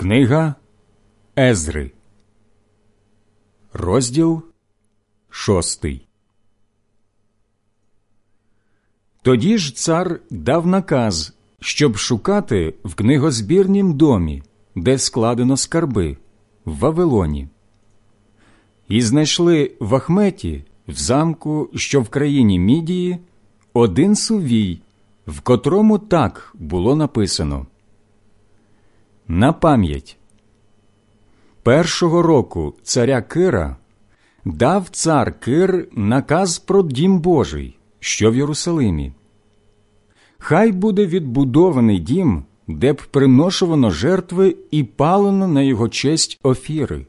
Книга Езри, розділ шостий. Тоді ж цар дав наказ, щоб шукати в книгозбірнім домі, де складено скарби, в Вавилоні. І знайшли в Ахметі, в замку, що в країні Мідії, один сувій, в котрому так було написано на пам'ять. Першого року царя Кира дав цар Кир наказ про дім Божий, що в Єрусалимі. Хай буде відбудований дім, де б приношувано жертви і палено на його честь офіри.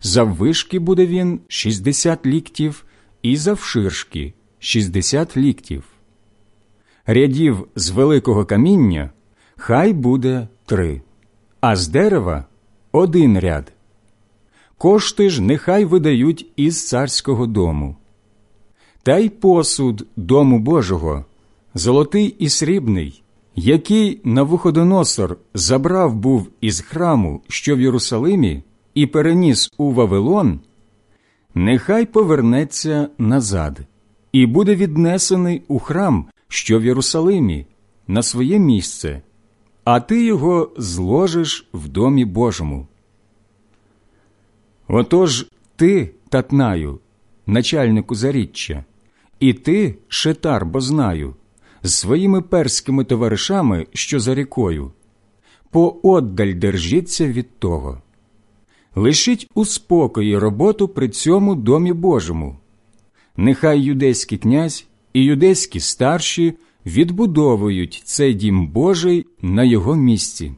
Заввишки буде він 60 ліктів, і завширшки 60 ліктів. Рядів з великого каміння хай буде три а з дерева один ряд. Кошти ж нехай видають із царського дому. Та й посуд дому Божого, золотий і срібний, який Навуходоносор забрав був із храму, що в Єрусалимі, і переніс у Вавилон, нехай повернеться назад і буде віднесений у храм, що в Єрусалимі, на своє місце а ти його зложиш в домі Божому. Отож ти, Татнаю, начальнику заріччя, і ти, Шетар, Бознаю, з своїми перськими товаришами, що за рікою, пооддаль держіться від того. Лишіть у спокої роботу при цьому домі Божому. Нехай юдейський князь і юдейські старші відбудовують цей дім Божий на його місці.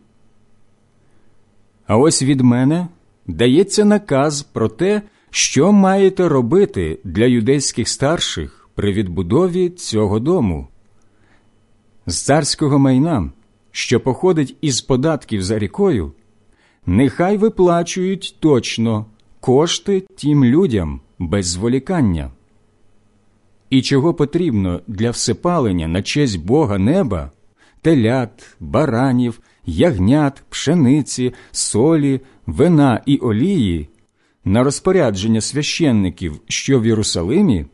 А ось від мене дається наказ про те, що маєте робити для юдейських старших при відбудові цього дому. З царського майна, що походить із податків за рікою, нехай виплачують точно кошти тим людям без зволікання і чого потрібно для всепалення на честь Бога неба телят, баранів, ягнят, пшениці, солі, вина і олії, на розпорядження священників, що в Єрусалимі,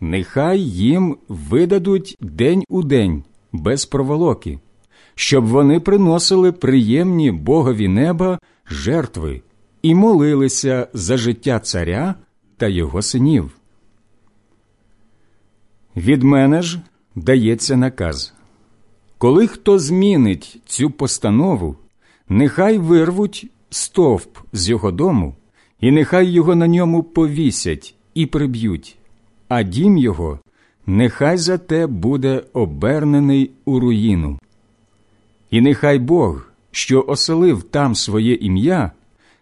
нехай їм видадуть день у день без проволоки, щоб вони приносили приємні Богові неба жертви і молилися за життя царя та його синів. Від мене ж дається наказ коли хто змінить цю постанову, нехай вирвуть стовп з його дому, і нехай його на ньому повісять і приб'ють, а дім його нехай за те буде обернений у руїну. І нехай Бог, що оселив там своє ім'я,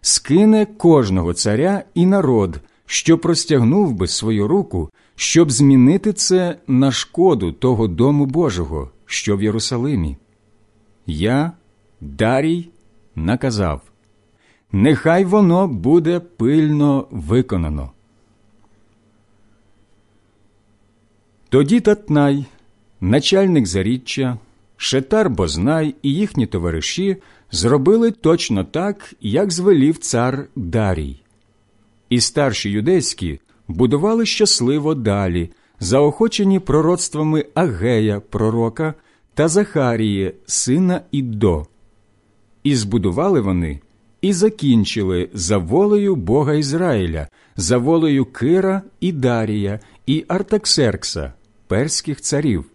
скине кожного царя і народ, що простягнув би свою руку щоб змінити це на шкоду того дому Божого, що в Єрусалимі. Я, Дарій, наказав нехай воно буде пильно виконано. Тоді Татнай, начальник заріччя, Шетар Бознай і їхні товариші зробили точно так, як звелів цар Дарій. І старші юдейські будували щасливо далі, заохочені пророцтвами Агея, пророка та Захарії, сина Іддо. І збудували вони і закінчили за волею Бога Ізраїля, за волею Кира і Дарія, і Артаксеркса, перських царів.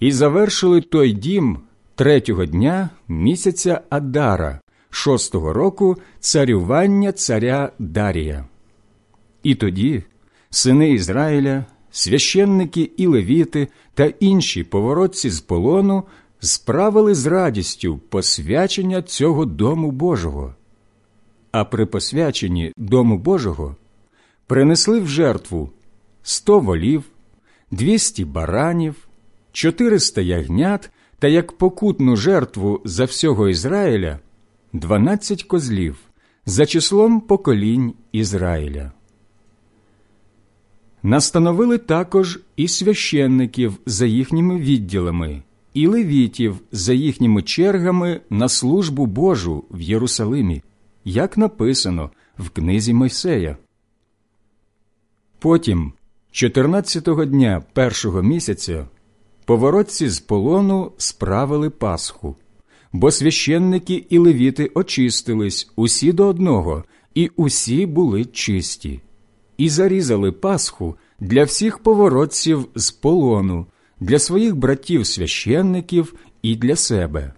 І завершили той дім третього дня місяця Адара, шостого року царювання царя Дарія. І тоді сини Ізраїля, священники і левіти та інші поворотці з полону справили з радістю посвячення цього дому Божого. А при посвяченні дому Божого принесли в жертву сто волів, двісті баранів, чотириста ягнят та як покутну жертву за всього Ізраїля дванадцять козлів за числом поколінь Ізраїля. Настановили також і священників за їхніми відділами, і левітів за їхніми чергами на службу Божу в Єрусалимі, як написано в книзі Мойсея. Потім, 14-го дня першого місяця, поворотці з полону справили Пасху, бо священники і левіти очистились усі до одного, і усі були чисті, і зарізали Пасху для всіх поворотців з полону, для своїх братів священників і для себе.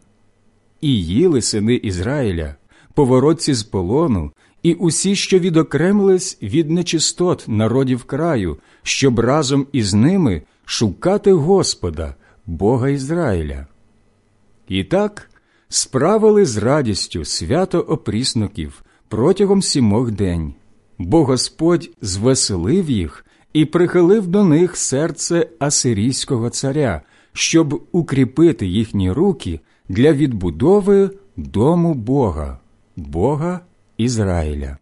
І їли сини Ізраїля, поворотці з полону, і усі, що відокремились від нечистот народів краю, щоб разом із ними шукати Господа, Бога Ізраїля. І так справили з радістю свято опрісноків протягом сімох день, бо Господь звеселив їх і прихилив до них серце Асирійського царя, щоб укріпити їхні руки для відбудови дому Бога, Бога Ізраїля.